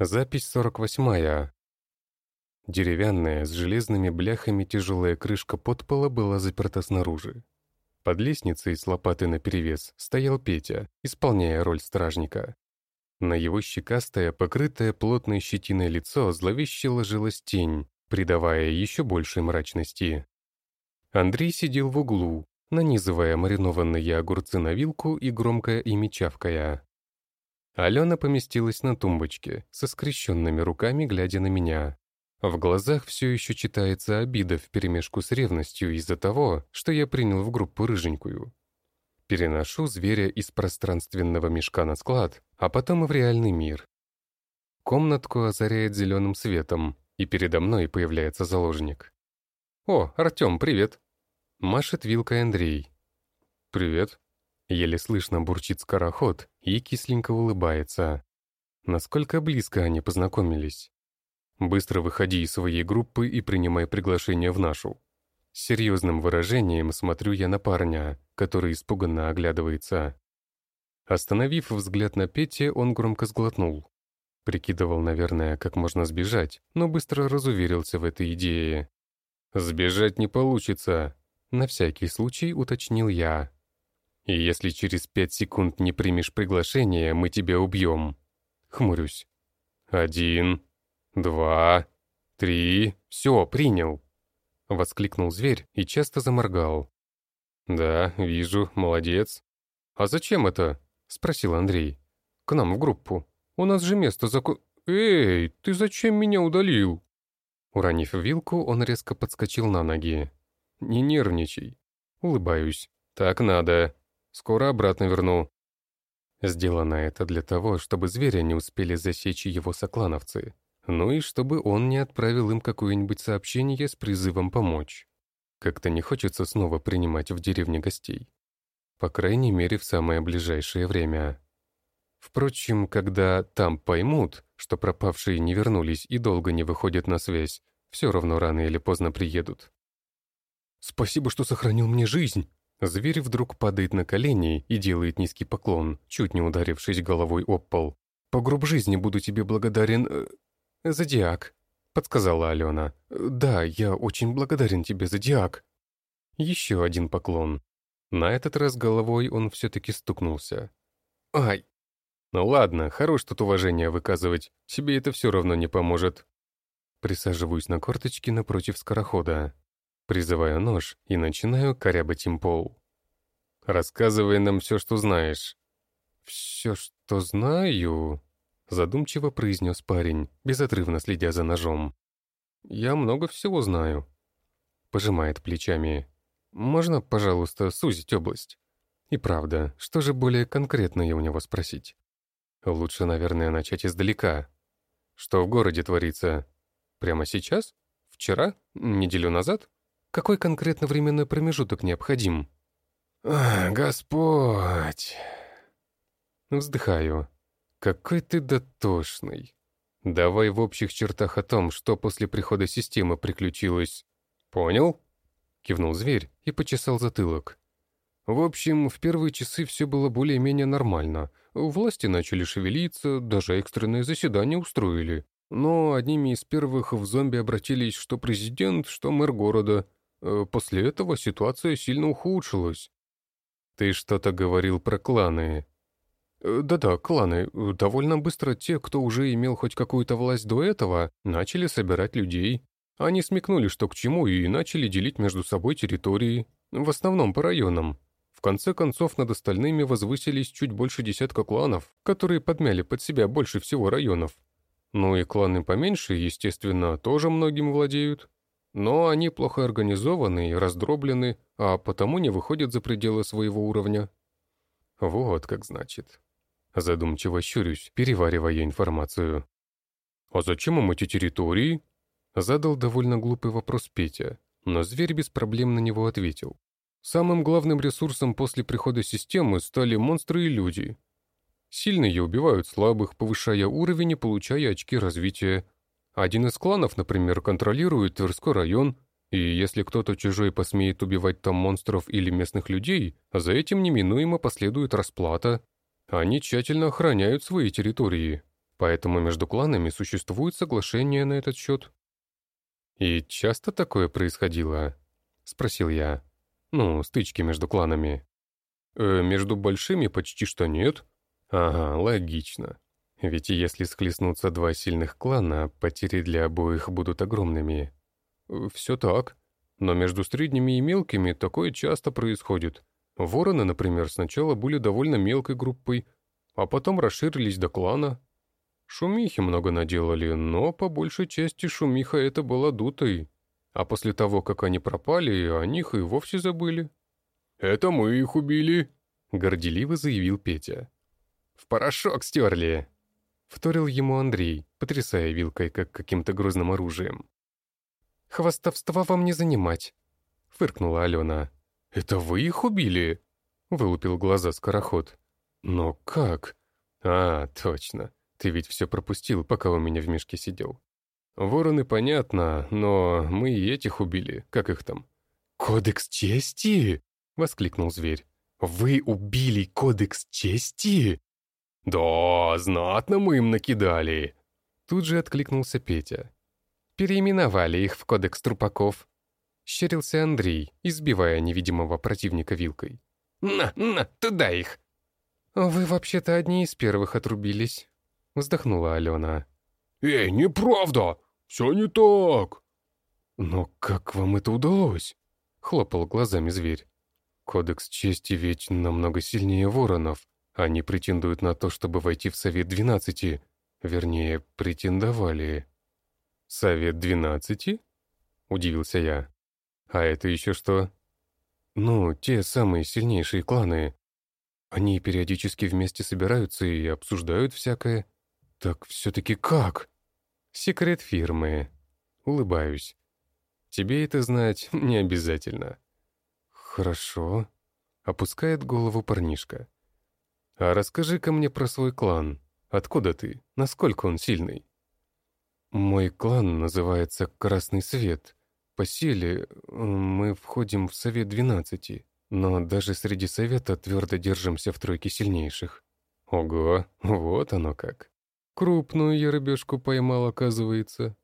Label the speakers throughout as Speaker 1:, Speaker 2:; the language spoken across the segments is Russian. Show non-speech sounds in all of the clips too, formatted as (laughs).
Speaker 1: Запись 48-я. Деревянная, с железными бляхами тяжелая крышка подпола была заперта снаружи. Под лестницей с лопатой наперевес стоял Петя, исполняя роль стражника. На его щекастое, покрытое плотной щетиной лицо зловеще ложилась тень, придавая еще большей мрачности. Андрей сидел в углу, нанизывая маринованные огурцы на вилку и громко ими чавкая. Алена поместилась на тумбочке, со скрещенными руками, глядя на меня. В глазах все еще читается обида вперемешку с ревностью из-за того, что я принял в группу рыженькую. Переношу зверя из пространственного мешка на склад, а потом и в реальный мир. Комнатку озаряет зеленым светом, и передо мной появляется заложник. «О, Артем, привет!» Машет вилкой Андрей. «Привет», Еле слышно бурчит скороход и кисленько улыбается. Насколько близко они познакомились. Быстро выходи из своей группы и принимай приглашение в нашу. С серьезным выражением смотрю я на парня, который испуганно оглядывается. Остановив взгляд на Пете, он громко сглотнул. Прикидывал, наверное, как можно сбежать, но быстро разуверился в этой идее. «Сбежать не получится», — на всякий случай уточнил я. И если через пять секунд не примешь приглашение, мы тебя убьем. Хмурюсь. Один, два, три. Все, принял. Воскликнул зверь и часто заморгал. Да, вижу, молодец. А зачем это? Спросил Андрей. К нам в группу. У нас же место заку... Эй, ты зачем меня удалил? Уронив вилку, он резко подскочил на ноги. «Не нервничай». Улыбаюсь. «Так надо. Скоро обратно верну». Сделано это для того, чтобы зверя не успели засечь его соклановцы, ну и чтобы он не отправил им какое-нибудь сообщение с призывом помочь. Как-то не хочется снова принимать в деревне гостей. По крайней мере, в самое ближайшее время. Впрочем, когда там поймут, что пропавшие не вернулись и долго не выходят на связь, все равно рано или поздно приедут. «Спасибо, что сохранил мне жизнь!» Зверь вдруг падает на колени и делает низкий поклон, чуть не ударившись головой об пол. «По гроб жизни буду тебе благодарен... Э, Зодиак», — подсказала Алена. «Да, я очень благодарен тебе, Зодиак». Еще один поклон. На этот раз головой он все-таки стукнулся. «Ай!» «Ну ладно, хорош тут уважение выказывать, тебе это все равно не поможет». Присаживаюсь на корточки напротив скорохода. Призываю нож и начинаю корябать им пол. «Рассказывай нам все, что знаешь». «Все, что знаю?» Задумчиво произнес парень, безотрывно следя за ножом. «Я много всего знаю». Пожимает плечами. «Можно, пожалуйста, сузить область?» И правда, что же более конкретное у него спросить? Лучше, наверное, начать издалека. Что в городе творится? Прямо сейчас? Вчера? Неделю назад? Какой конкретно временной промежуток необходим? Господь. Вздыхаю. Какой ты дотошный. Давай в общих чертах о том, что после прихода системы приключилось. Понял? Кивнул зверь и почесал затылок. В общем, в первые часы все было более-менее нормально. Власти начали шевелиться, даже экстренное заседание устроили. Но одними из первых в зомби обратились что президент, что мэр города. Э, после этого ситуация сильно ухудшилась. Ты что-то говорил про кланы. Э, да-да, кланы. Довольно быстро те, кто уже имел хоть какую-то власть до этого, начали собирать людей. Они смекнули, что к чему, и начали делить между собой территории. В основном по районам. В конце концов, над остальными возвысились чуть больше десятка кланов, которые подмяли под себя больше всего районов. Ну и кланы поменьше, естественно, тоже многим владеют. Но они плохо организованы и раздроблены, а потому не выходят за пределы своего уровня. Вот как значит. Задумчиво щурюсь, переваривая информацию. «А зачем им эти территории?» Задал довольно глупый вопрос Петя, но зверь без проблем на него ответил. Самым главным ресурсом после прихода системы стали монстры и люди. Сильные убивают слабых, повышая уровень и получая очки развития, один из кланов, например, контролирует Тверской район, и если кто-то чужой посмеет убивать там монстров или местных людей, за этим неминуемо последует расплата. Они тщательно охраняют свои территории. Поэтому между кланами существует соглашение на этот счет. «И часто такое происходило?» — спросил я. «Ну, стычки между кланами». «Э, «Между большими почти что нет». «Ага, логично. Ведь если схлестнутся два сильных клана, потери для обоих будут огромными». Э, «Все так. Но между средними и мелкими такое часто происходит. Вороны, например, сначала были довольно мелкой группой, а потом расширились до клана. Шумихи много наделали, но по большей части шумиха это была дутой. А после того, как они пропали, о них и вовсе забыли. «Это мы их убили», — горделиво заявил Петя. «В порошок стерли», — вторил ему Андрей, потрясая вилкой, как каким-то грозным оружием.
Speaker 2: «Хвостовства вам не занимать», — фыркнула Алена.
Speaker 1: «Это вы их убили?» — вылупил глаза скороход. «Но как?» «А, точно. Ты ведь все пропустил, пока у меня в мешке сидел. Вороны, понятно, но мы и этих убили. Как их там?»
Speaker 2: «Кодекс чести?» — воскликнул зверь. «Вы убили Кодекс чести?»
Speaker 1: «Да, знатно мы им накидали!» Тут же откликнулся Петя.
Speaker 2: «Переименовали их в Кодекс трупаков», — щерился Андрей, избивая невидимого противника вилкой.
Speaker 3: «На, на, туда их!»
Speaker 2: «Вы вообще-то одни из первых отрубились», — вздохнула Алена.
Speaker 1: «Эй, неправда! Все не так!»
Speaker 2: «Но как вам это удалось?» — хлопал глазами зверь.
Speaker 1: «Кодекс чести ведь намного сильнее воронов. Они претендуют на то, чтобы войти в Совет Двенадцати. Вернее, претендовали». «Совет Двенадцати?» — удивился я. А это еще что? Ну, те самые сильнейшие кланы. Они периодически вместе собираются и обсуждают всякое. Так все-таки как? Секрет фирмы. Улыбаюсь. Тебе это знать (laughs) не обязательно. Хорошо. Опускает голову парнишка. А расскажи-ка мне про свой клан. Откуда ты? Насколько он сильный? Мой клан называется Красный Свет. По силе мы входим в Совет Двенадцати, но даже среди Совета твердо держимся в тройке сильнейших. Ого, вот оно как. Крупную я рыбешку поймал, оказывается.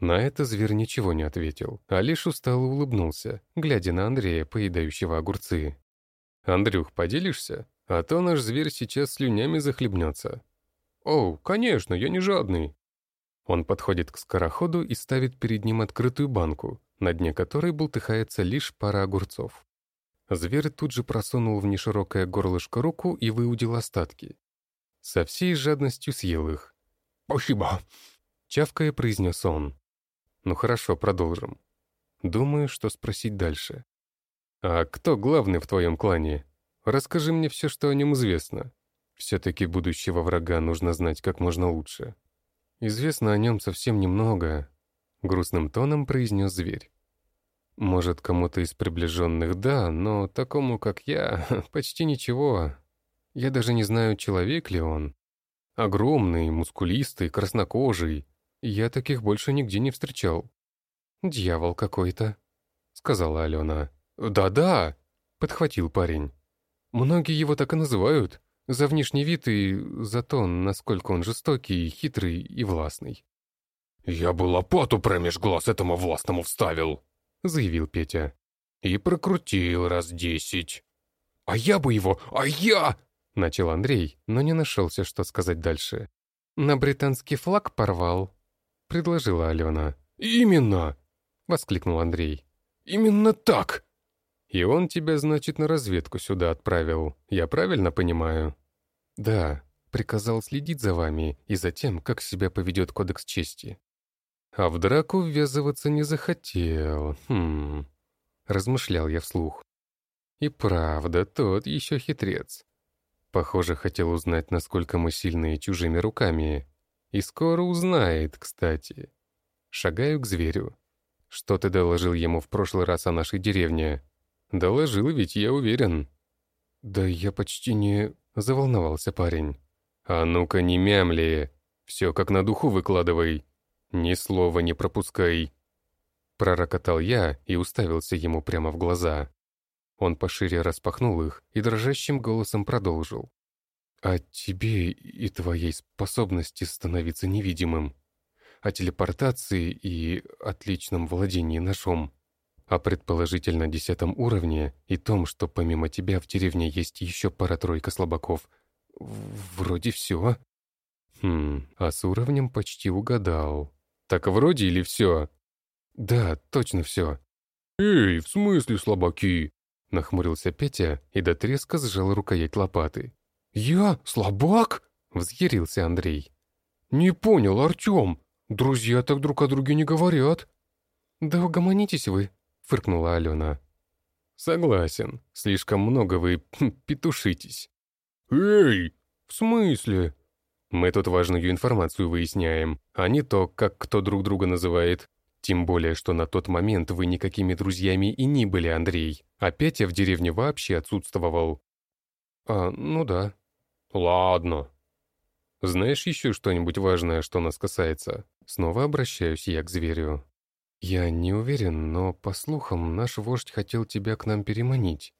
Speaker 1: На это зверь ничего не ответил, а лишь устало улыбнулся, глядя на Андрея, поедающего огурцы. «Андрюх, поделишься? А то наш зверь сейчас слюнями захлебнется». «О, конечно, я не жадный». Он подходит к скороходу и ставит перед ним открытую банку, на дне которой бултыхается лишь пара огурцов. Зверь тут же просунул в неширокое горлышко руку и выудил остатки. Со всей жадностью съел их.
Speaker 3: «Спасибо!»
Speaker 1: — чавкая произнес он. «Ну хорошо, продолжим. Думаю, что спросить дальше. А кто главный в твоем клане? Расскажи мне все, что о нем известно. Все-таки будущего врага нужно знать как можно лучше. Известно о нем совсем немного, грустным тоном произнес зверь. Может, кому-то из приближенных да, но такому, как я, (laughs) почти ничего. Я даже не знаю, человек ли он. Огромный, мускулистый, краснокожий. Я таких больше нигде не встречал. «Дьявол какой-то», — сказала Алена. «Да-да», — подхватил парень. «Многие его так и называют. За внешний вид и за то, насколько он жестокий, хитрый и властный».
Speaker 3: «Я бы лопату промеж глаз этому властному вставил», — заявил Петя. «И прокрутил раз десять». «А я бы его! А я!» — начал Андрей, но не нашелся, что сказать дальше.
Speaker 2: «На британский флаг порвал», — предложила Алена.
Speaker 3: «Именно!»
Speaker 1: — воскликнул Андрей.
Speaker 3: «Именно так!»
Speaker 1: «И он тебя, значит, на разведку сюда отправил. Я правильно понимаю?» «Да», приказал следить за вами и за тем, как себя поведет Кодекс Чести. А в драку ввязываться не захотел. Хм. Размышлял я вслух. И правда, тот еще хитрец. Похоже, хотел узнать, насколько мы сильные чужими руками. И скоро узнает, кстати. Шагаю к зверю. Что ты доложил ему в прошлый раз о нашей деревне? Доложил ведь, я уверен. Да я почти не... Заволновался парень. А ну-ка не мямли. Все как на духу выкладывай. «Ни слова не пропускай!» Пророкотал я и уставился ему прямо в глаза. Он пошире распахнул их и дрожащим голосом продолжил. о тебе и твоей способности становиться невидимым, о телепортации и отличном владении ножом, о предположительно десятом уровне и том, что помимо тебя в деревне есть еще пара-тройка слабаков. Вроде все. Хм, а с уровнем почти угадал. Так вроде или все? Да, точно все.
Speaker 3: «Эй, в смысле слабаки?»
Speaker 1: Нахмурился Петя и до треска сжал рукоять лопаты.
Speaker 3: «Я? Слабак?»
Speaker 1: — взъярился Андрей.
Speaker 3: «Не понял, Артем. Друзья так друг о друге не говорят».
Speaker 1: «Да угомонитесь вы», — фыркнула Алена. «Согласен. Слишком много вы (laughs) петушитесь».
Speaker 3: «Эй! В смысле?»
Speaker 1: «Мы тут важную информацию выясняем, а не то, как кто друг друга называет. Тем более, что на тот момент вы никакими друзьями и не были, Андрей, а Петя в деревне вообще отсутствовал». «А, ну да»,
Speaker 3: «Ладно».
Speaker 1: «Знаешь еще что-нибудь важное, что нас касается?» Снова обращаюсь я к зверю. «Я не уверен, но, по слухам, наш вождь хотел тебя к нам переманить.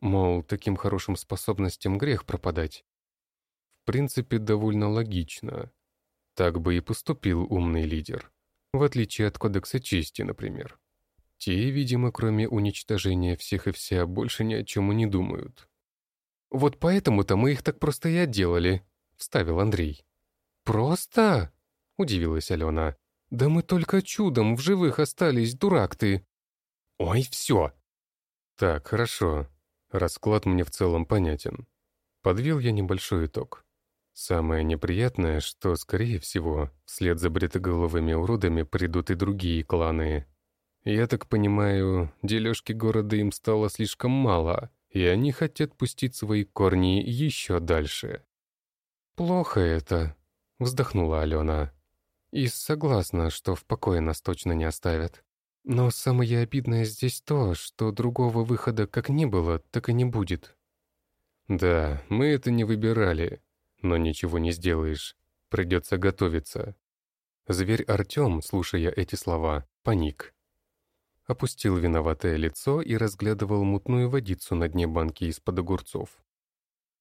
Speaker 1: Мол, таким хорошим способностям грех пропадать. В принципе, довольно логично. Так бы и поступил умный лидер. В отличие от Кодекса Чести, например. Те, видимо, кроме уничтожения всех и вся, больше ни о чем и не думают. «Вот поэтому-то мы их так просто и отделали», — вставил Андрей. «Просто?» — удивилась Алена. «Да мы только чудом в живых остались, дурак ты!» «Ой, все!» «Так, хорошо. Расклад мне в целом понятен. Подвел я небольшой итог. Самое неприятное, что, скорее всего, вслед за бритоголовыми уродами придут и другие кланы. Я так понимаю, дележки города им стало слишком мало, и они хотят пустить свои корни еще дальше. «Плохо это», — вздохнула Алена. «И согласна, что в покое нас точно не оставят. Но самое обидное здесь то, что другого выхода как не было, так и не будет». «Да, мы это не выбирали, но ничего не сделаешь. Придется готовиться». Зверь Артем, слушая эти слова, паник опустил виноватое лицо и разглядывал мутную водицу на дне банки из-под огурцов.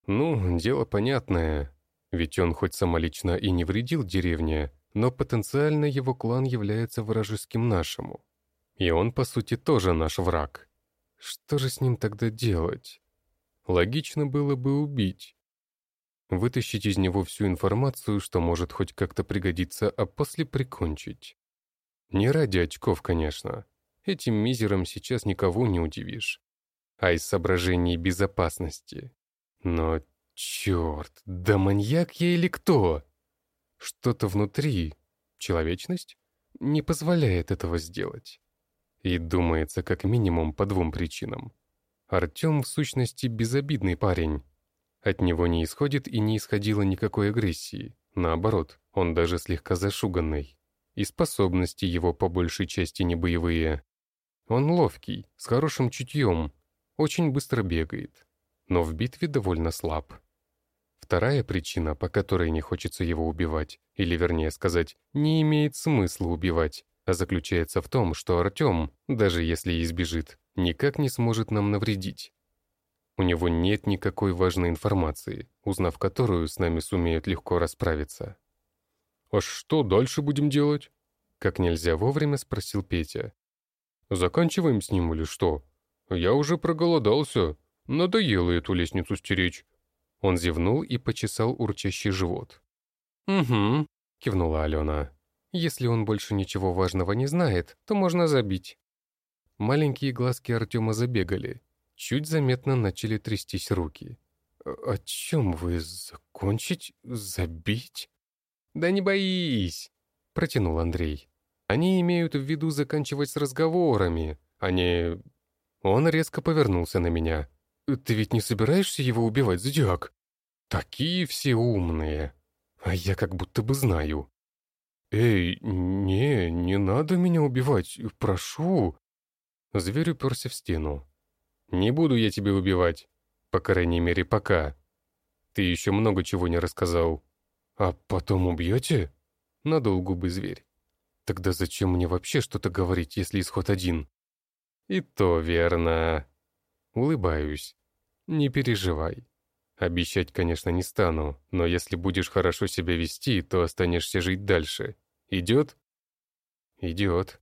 Speaker 1: Ну, дело понятное, ведь он хоть самолично и не вредил деревне, но потенциально его клан является вражеским нашему. И он, по сути, тоже наш враг. Что же с ним тогда делать? Логично было бы убить. Вытащить из него всю информацию, что может хоть как-то пригодиться, а после прикончить. Не ради очков, конечно. Этим мизером сейчас никого не удивишь. А из соображений безопасности. Но, черт, да маньяк я или кто? Что-то внутри, человечность, не позволяет этого сделать. И думается как минимум по двум причинам. Артем в сущности безобидный парень. От него не исходит и не исходило никакой агрессии. Наоборот, он даже слегка зашуганный. И способности его по большей части не боевые. Он ловкий, с хорошим чутьем, очень быстро бегает, но в битве довольно слаб. Вторая причина, по которой не хочется его убивать, или вернее сказать, не имеет смысла убивать, а заключается в том, что Артем, даже если избежит, никак не сможет нам навредить. У него нет никакой важной информации, узнав которую с нами сумеют легко расправиться.
Speaker 3: «А что дальше будем делать?»
Speaker 1: Как нельзя вовремя спросил Петя,
Speaker 3: Заканчиваем с ним или что? Я уже проголодался. Надоело эту лестницу стеречь».
Speaker 1: Он зевнул и почесал урчащий живот. «Угу», — кивнула Алена. «Если он больше ничего важного не знает, то можно забить». Маленькие глазки Артема забегали. Чуть заметно начали трястись руки. «О чем вы? Закончить? Забить?» «Да не боись!» — протянул Андрей. Они имеют в виду заканчивать с разговорами, а не... Он резко повернулся на меня. «Ты ведь не собираешься его убивать, Зодиак?» «Такие все умные. А я как будто бы знаю». «Эй, не, не надо меня убивать, прошу». Зверь уперся в стену. «Не буду я тебя убивать. По крайней мере, пока. Ты еще много чего не рассказал». «А потом убьете?» Надул губы зверь. Тогда зачем мне вообще что-то говорить, если исход один? И то верно. Улыбаюсь. Не переживай. Обещать, конечно, не стану, но если будешь хорошо себя вести, то останешься жить дальше. Идет? Идет.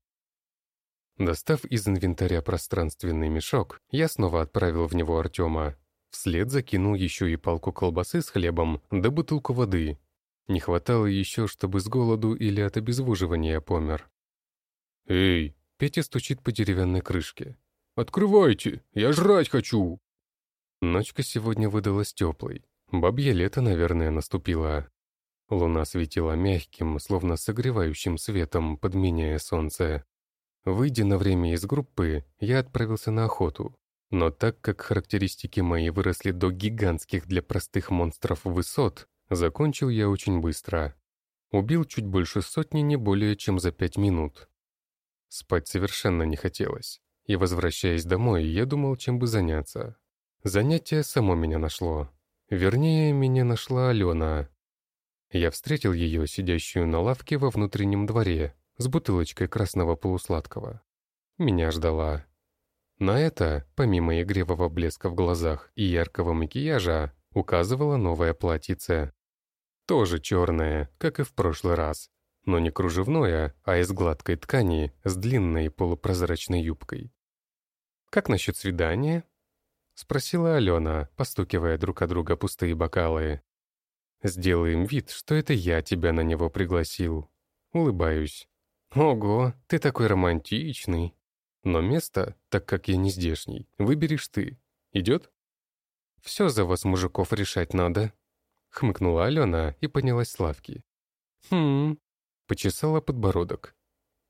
Speaker 1: Достав из инвентаря пространственный мешок, я снова отправил в него Артема. Вслед закинул еще и палку колбасы с хлебом, да бутылку воды. Не хватало еще, чтобы с голоду или от обезвоживания помер. «Эй!» — Петя стучит по деревянной крышке. «Открывайте! Я жрать хочу!» Ночка сегодня выдалась теплой. Бабье лето, наверное, наступило. Луна светила мягким, словно согревающим светом, подменяя солнце. Выйдя на время из группы, я отправился на охоту. Но так как характеристики мои выросли до гигантских для простых монстров высот, закончил я очень быстро. Убил чуть больше сотни не более чем за пять минут. Спать совершенно не хотелось. И, возвращаясь домой, я думал, чем бы заняться. Занятие само меня нашло. Вернее, меня нашла Алена. Я встретил ее, сидящую на лавке во внутреннем дворе, с бутылочкой красного полусладкого. Меня ждала. На это, помимо игривого блеска в глазах и яркого макияжа, указывало новое платьице. Тоже черное, как и в прошлый раз, но не кружевное, а из гладкой ткани с длинной полупрозрачной юбкой. «Как насчет свидания?» — спросила Алена, постукивая друг от друга пустые бокалы. «Сделаем вид, что это я тебя на него пригласил». Улыбаюсь. «Ого, ты такой романтичный!» «Но место, так как я не здешний, выберешь ты. Идет?» «Все за вас, мужиков, решать надо», — хмыкнула Алена и поднялась с лавки. «Хм...» — почесала подбородок.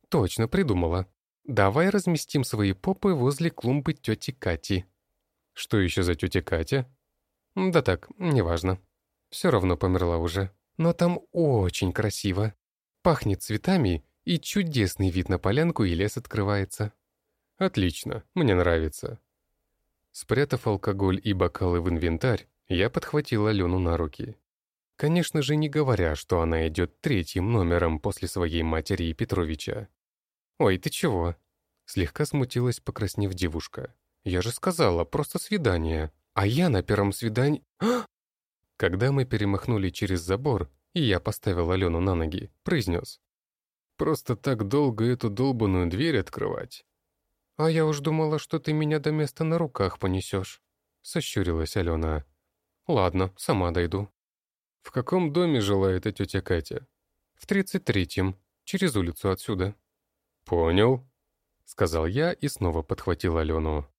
Speaker 1: «Точно придумала. Давай разместим свои попы возле клумбы тети Кати». «Что еще за тетя Катя?» «Да так, неважно. Все равно померла уже. Но там очень красиво. Пахнет цветами и чудесный вид на полянку и лес открывается. Отлично, мне нравится. Спрятав алкоголь и бокалы в инвентарь, я подхватил Алену на руки. Конечно же, не говоря, что она идет третьим номером после своей матери и Петровича. «Ой, ты чего?» Слегка смутилась, покраснев девушка. «Я же сказала, просто свидание. А я на первом свидании...» Когда мы перемахнули через забор, и я поставил Алену на ноги, произнес. Просто так долго эту долбанную дверь открывать. А я уж думала, что ты меня до места на руках понесешь. Сощурилась Алена. Ладно, сама дойду. В каком доме жила эта тетя Катя? В тридцать третьем, через улицу отсюда. Понял, сказал я и снова подхватил Алену.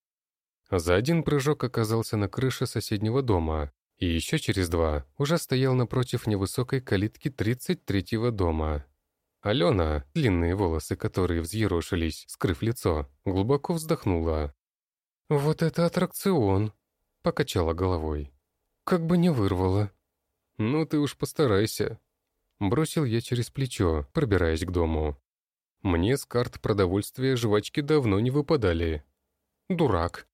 Speaker 1: За один прыжок оказался на крыше соседнего дома, и еще через два уже стоял напротив невысокой калитки тридцать третьего дома. Алена, длинные волосы которые взъерошились, скрыв лицо, глубоко вздохнула. «Вот это аттракцион!» — покачала головой. «Как бы не вырвало!» «Ну ты уж постарайся!» Бросил я через плечо, пробираясь к дому. Мне с карт продовольствия жвачки давно не выпадали. Дурак.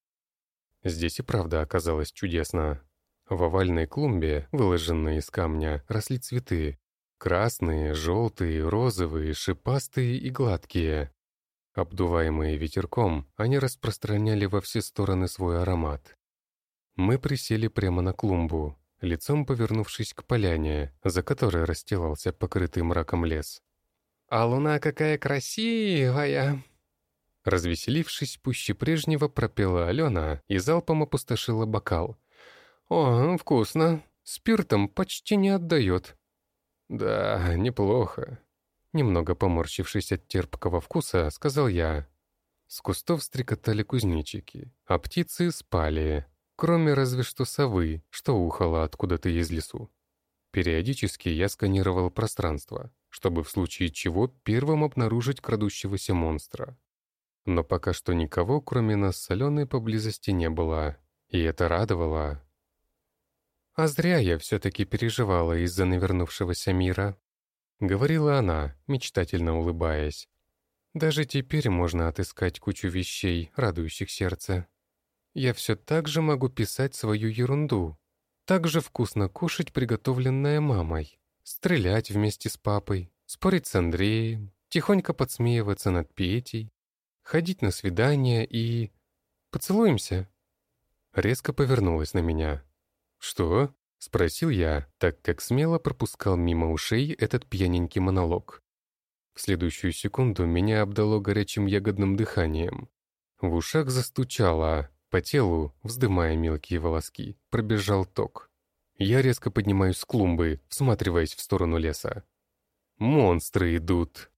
Speaker 1: Здесь и правда оказалось чудесно. В овальной клумбе, выложенной из камня, росли цветы, Красные, желтые, розовые, шипастые и гладкие. Обдуваемые ветерком, они распространяли во все стороны свой аромат. Мы присели прямо на клумбу, лицом повернувшись к поляне, за которой расстилался покрытый мраком лес. «А луна какая красивая!» Развеселившись пуще прежнего, пропела Алена и залпом опустошила бокал. «О, вкусно! Спиртом почти не отдает. «Да, неплохо». Немного поморщившись от терпкого вкуса, сказал я. С кустов стрекотали кузнечики, а птицы спали, кроме разве что совы, что ухала откуда-то из лесу. Периодически я сканировал пространство, чтобы в случае чего первым обнаружить крадущегося монстра. Но пока что никого, кроме нас с Аленой, поблизости не было, и это радовало. А зря я все-таки переживала из-за навернувшегося мира. Говорила она, мечтательно улыбаясь. Даже теперь можно отыскать кучу вещей, радующих сердце. Я все так же могу писать свою ерунду. Так же вкусно кушать приготовленное мамой. Стрелять вместе с папой, спорить с Андреем, тихонько подсмеиваться над Петей, ходить на свидания и... Поцелуемся?» Резко повернулась на меня. «Что?» — спросил я, так как смело пропускал мимо ушей этот пьяненький монолог. В следующую секунду меня обдало горячим ягодным дыханием. В ушах застучало, по телу, вздымая мелкие волоски, пробежал ток. Я резко поднимаюсь с клумбы, всматриваясь в сторону леса. «Монстры идут!»